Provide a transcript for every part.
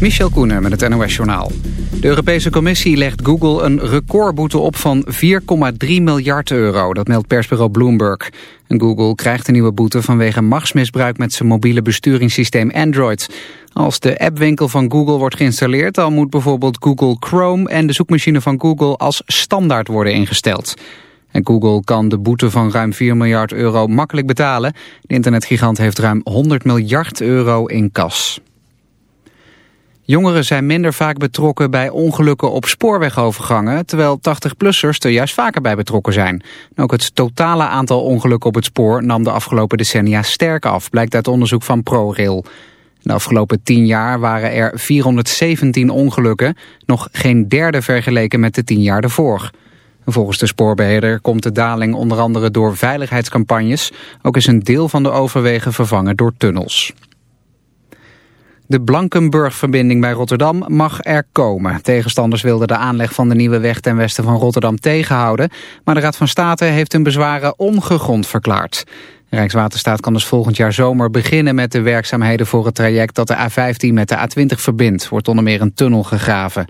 Michel Koenen met het NOS-journaal. De Europese Commissie legt Google een recordboete op van 4,3 miljard euro. Dat meldt persbureau Bloomberg. En Google krijgt een nieuwe boete vanwege machtsmisbruik met zijn mobiele besturingssysteem Android. Als de appwinkel van Google wordt geïnstalleerd... dan moet bijvoorbeeld Google Chrome en de zoekmachine van Google als standaard worden ingesteld. En Google kan de boete van ruim 4 miljard euro makkelijk betalen. De internetgigant heeft ruim 100 miljard euro in kas. Jongeren zijn minder vaak betrokken bij ongelukken op spoorwegovergangen... terwijl 80-plussers er juist vaker bij betrokken zijn. ook het totale aantal ongelukken op het spoor nam de afgelopen decennia sterk af... blijkt uit onderzoek van ProRail. De afgelopen 10 jaar waren er 417 ongelukken... nog geen derde vergeleken met de 10 jaar ervoor. Volgens de spoorbeheerder komt de daling onder andere door veiligheidscampagnes. Ook is een deel van de overwegen vervangen door tunnels. De Blankenburg-verbinding bij Rotterdam mag er komen. Tegenstanders wilden de aanleg van de nieuwe weg ten westen van Rotterdam tegenhouden. Maar de Raad van State heeft hun bezwaren ongegrond verklaard. Rijkswaterstaat kan dus volgend jaar zomer beginnen met de werkzaamheden voor het traject dat de A15 met de A20 verbindt. Wordt onder meer een tunnel gegraven.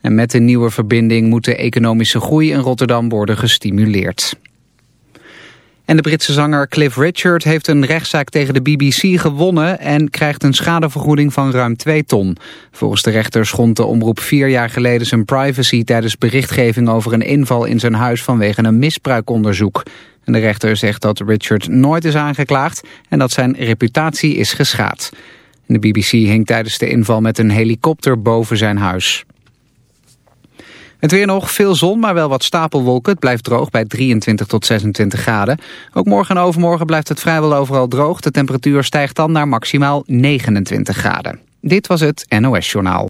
En met de nieuwe verbinding moet de economische groei in Rotterdam worden gestimuleerd. En de Britse zanger Cliff Richard heeft een rechtszaak tegen de BBC gewonnen... en krijgt een schadevergoeding van ruim 2 ton. Volgens de rechter schond de omroep vier jaar geleden zijn privacy... tijdens berichtgeving over een inval in zijn huis vanwege een misbruikonderzoek. En de rechter zegt dat Richard nooit is aangeklaagd... en dat zijn reputatie is geschaad. de BBC hing tijdens de inval met een helikopter boven zijn huis. Het weer nog, veel zon, maar wel wat stapelwolken. Het blijft droog bij 23 tot 26 graden. Ook morgen en overmorgen blijft het vrijwel overal droog. De temperatuur stijgt dan naar maximaal 29 graden. Dit was het NOS Journaal.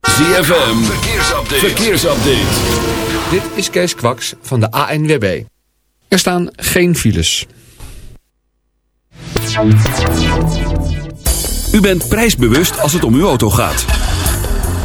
ZFM, verkeersupdate. verkeersupdate. Dit is Kees Kwaks van de ANWB. Er staan geen files. U bent prijsbewust als het om uw auto gaat.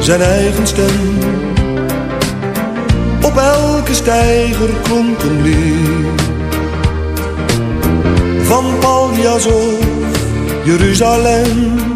zijn eigen stem. Op elke steiger klonk een lied. Van Paljas of Jeruzalem.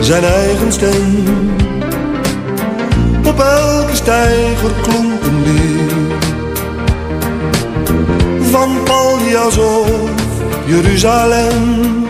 zijn eigen stem. Op elke steiger klonk een lied. Van Paljas of Jeruzalem.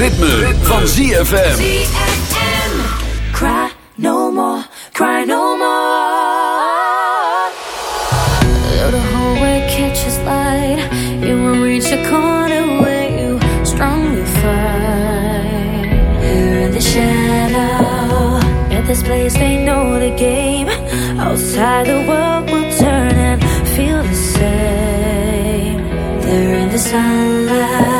ritme, ritme. van ZFM. ZFM. Cry no more, cry no more. Though the catches light, you will reach a corner where you strongly fight. In the shadow, at this place they know the game. Outside the world will turn and feel the same. In the sunlight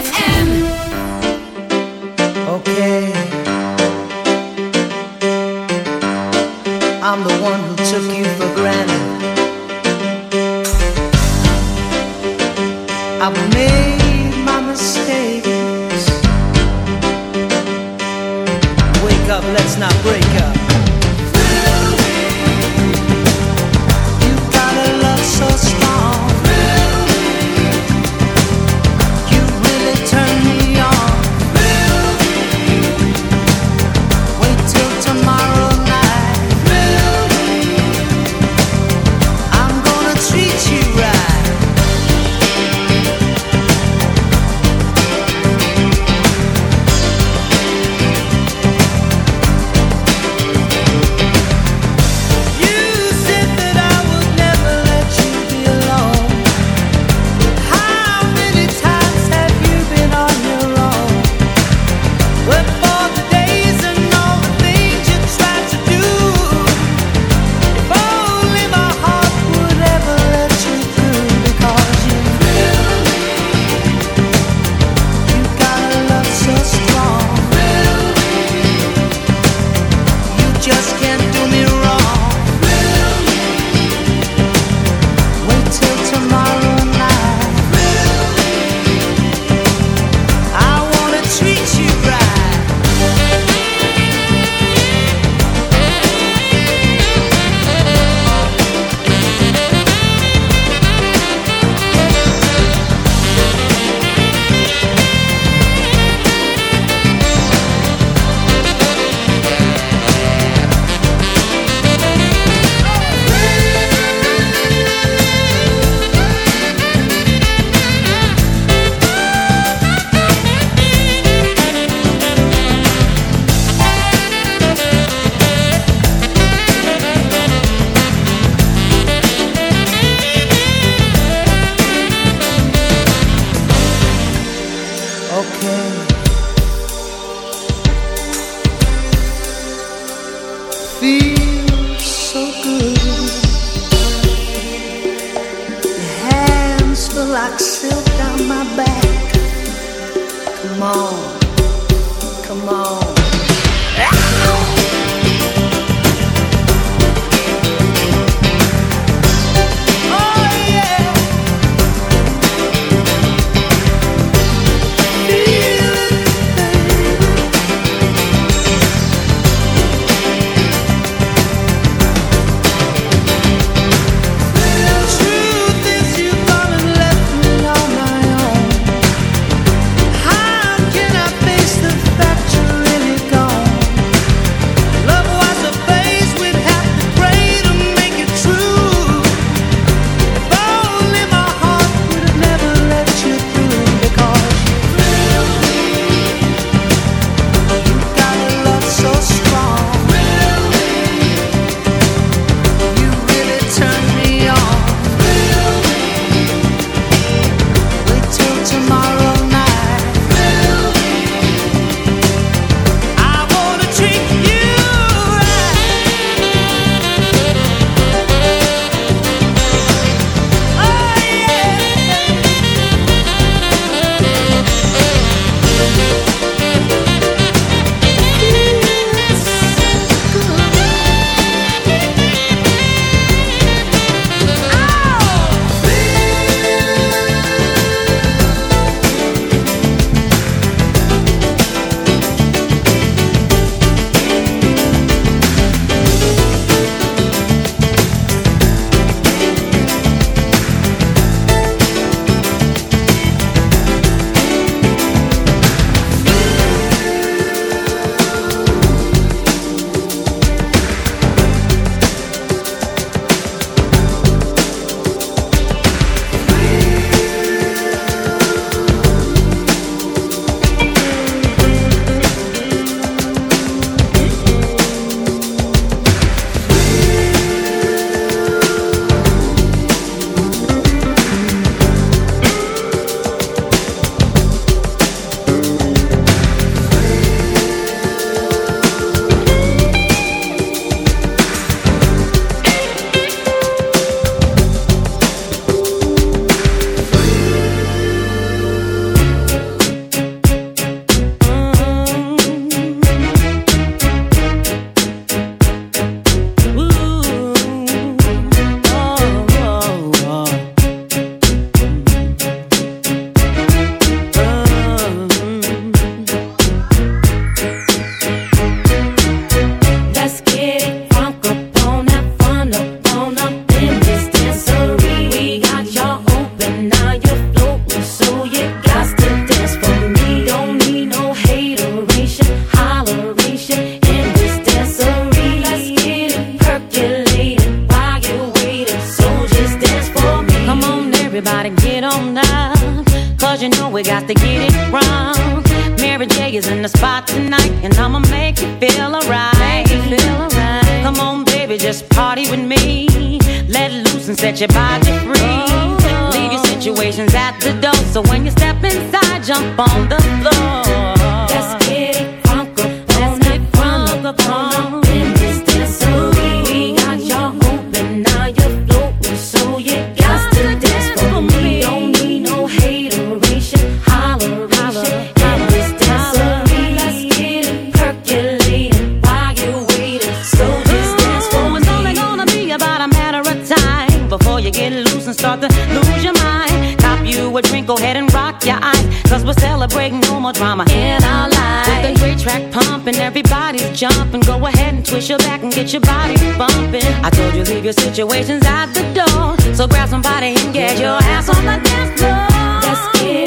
Out the door. So grab somebody and get your ass on the dance floor. Let's get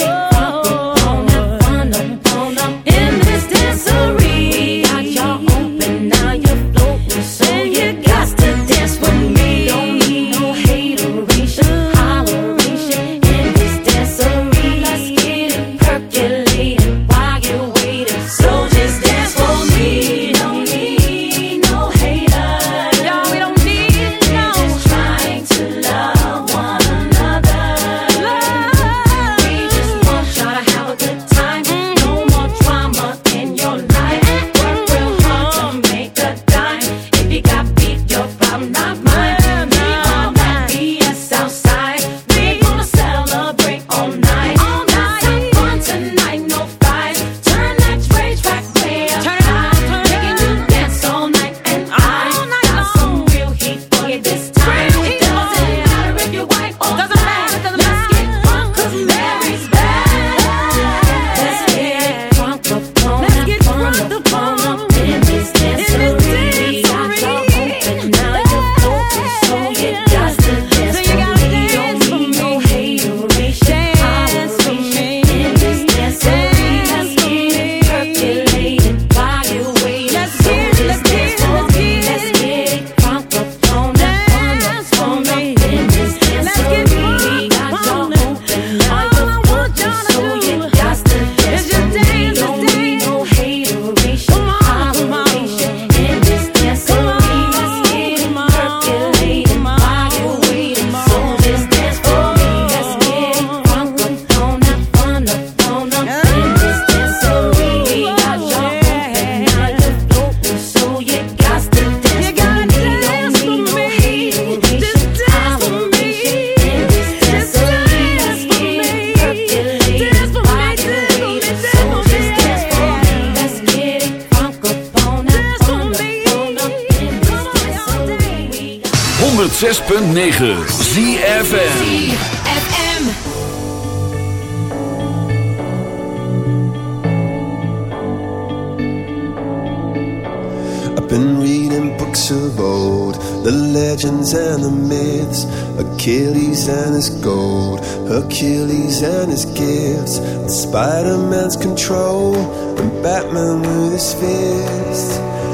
106.9 ZFM. I've been reading books of old, the legends and the myths, Achilles and his gold, Hercules and his gifts, and Spider-Man's control, and Batman with his fist.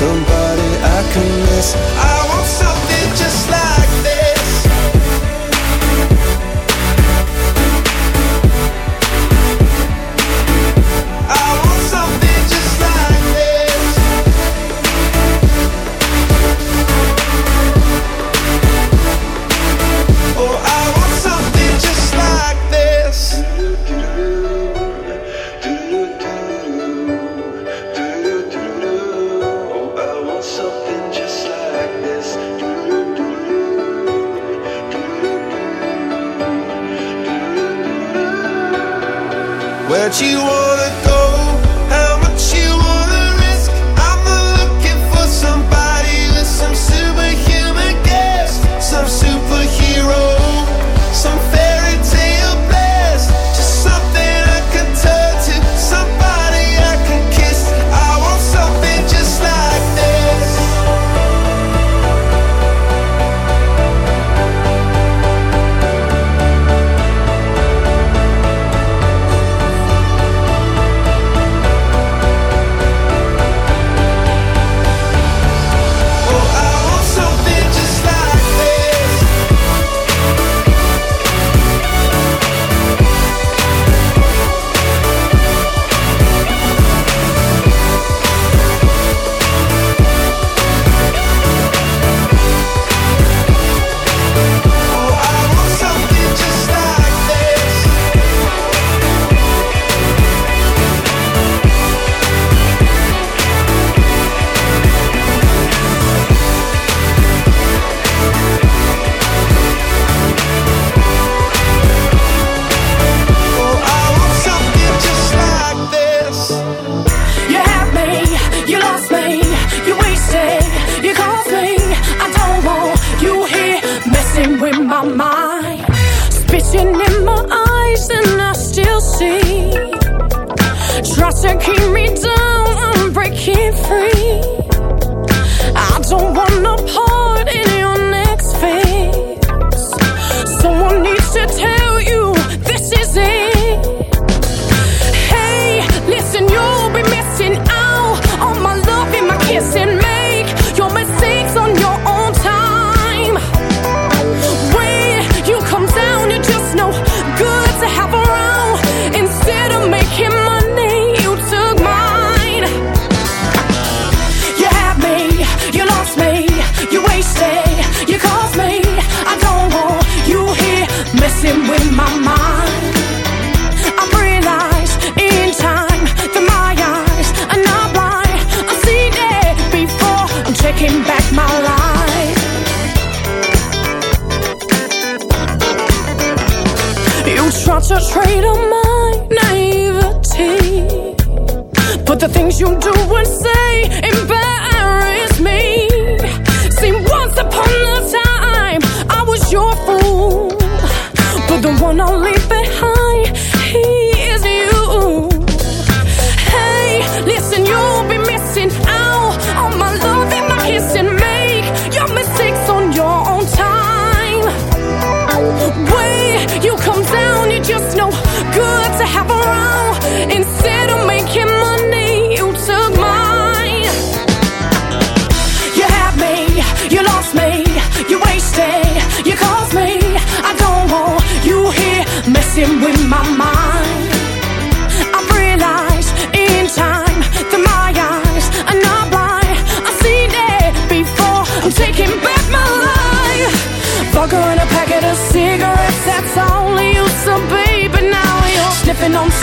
somebody I can miss. I want something just like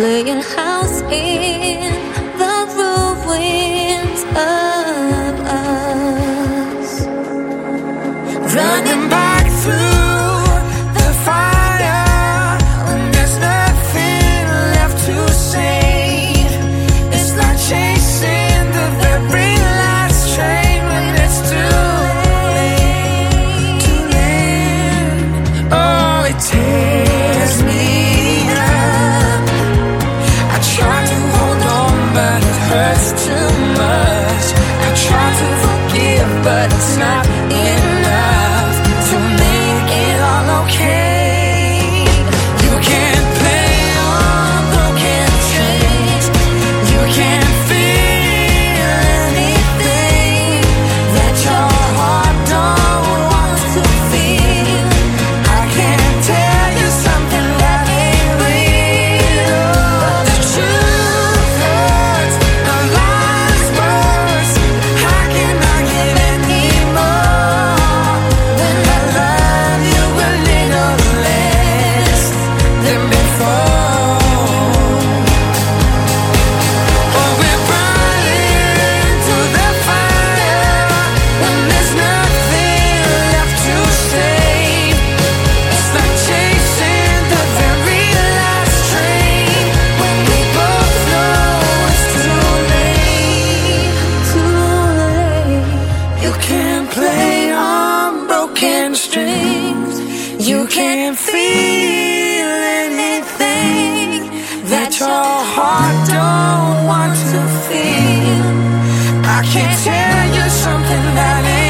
playing house in your heart don't want to feel. I can't tell you something that ain't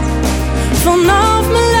Vanaf mijn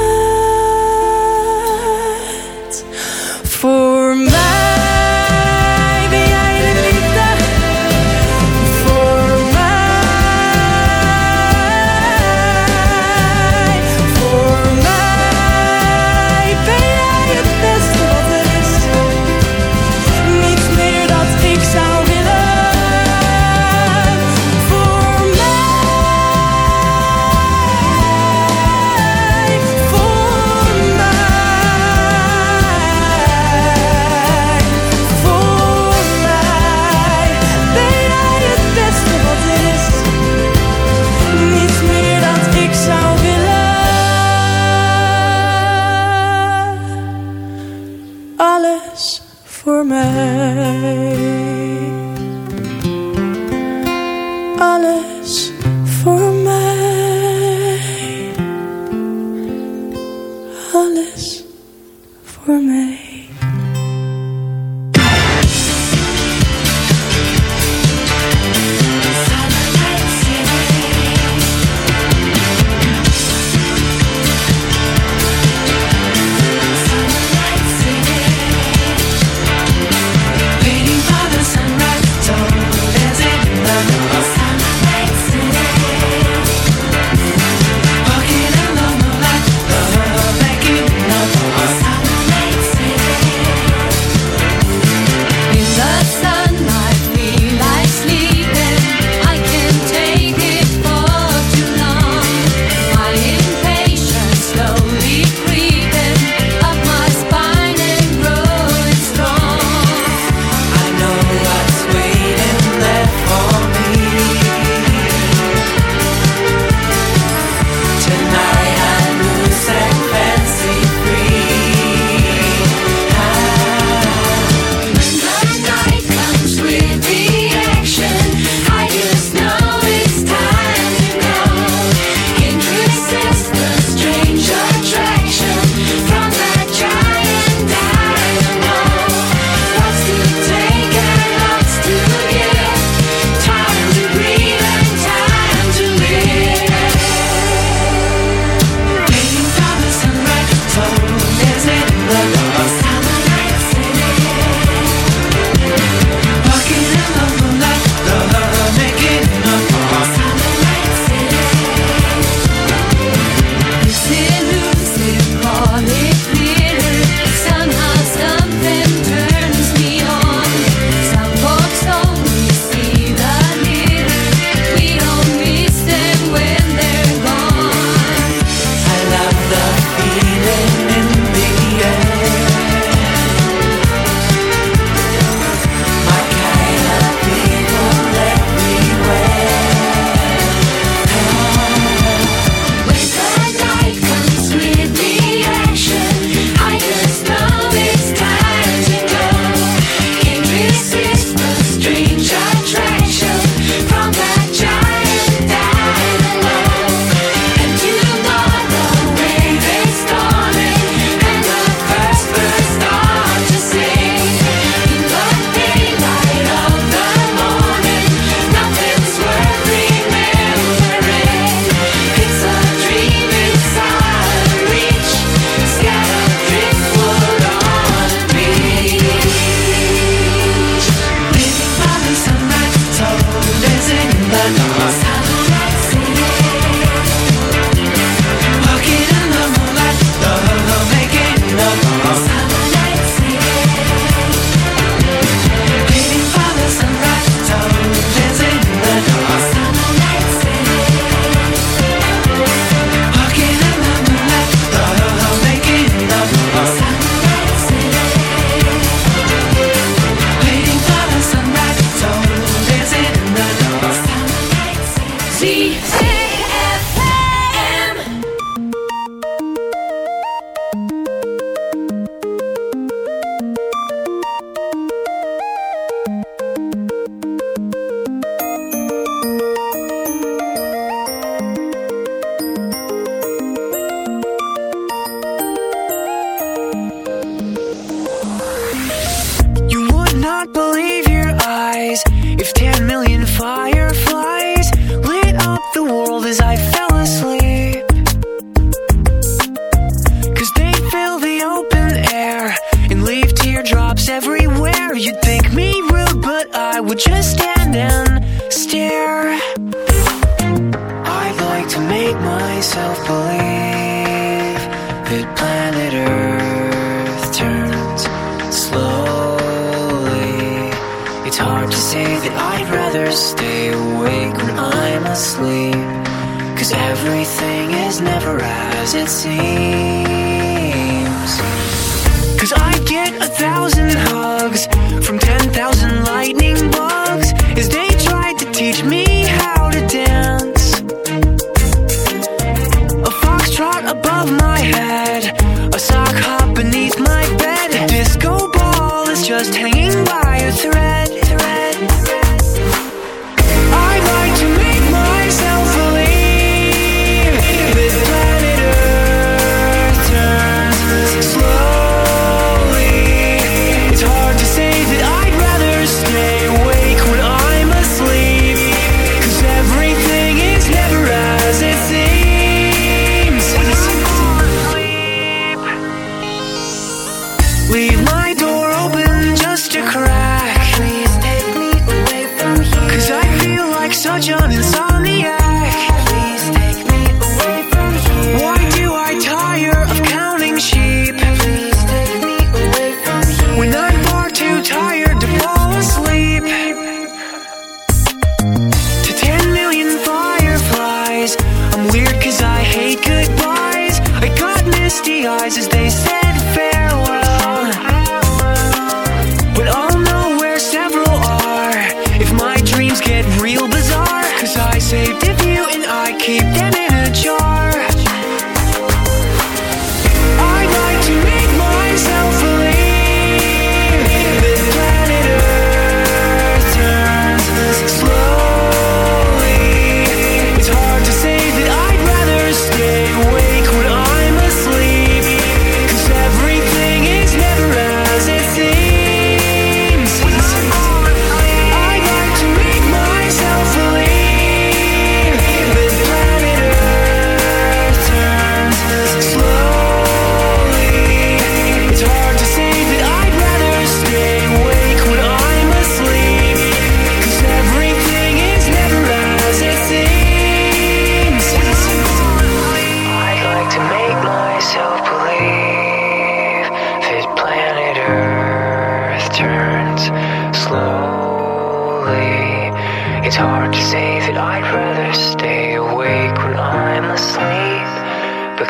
The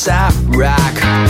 ASAP Rock.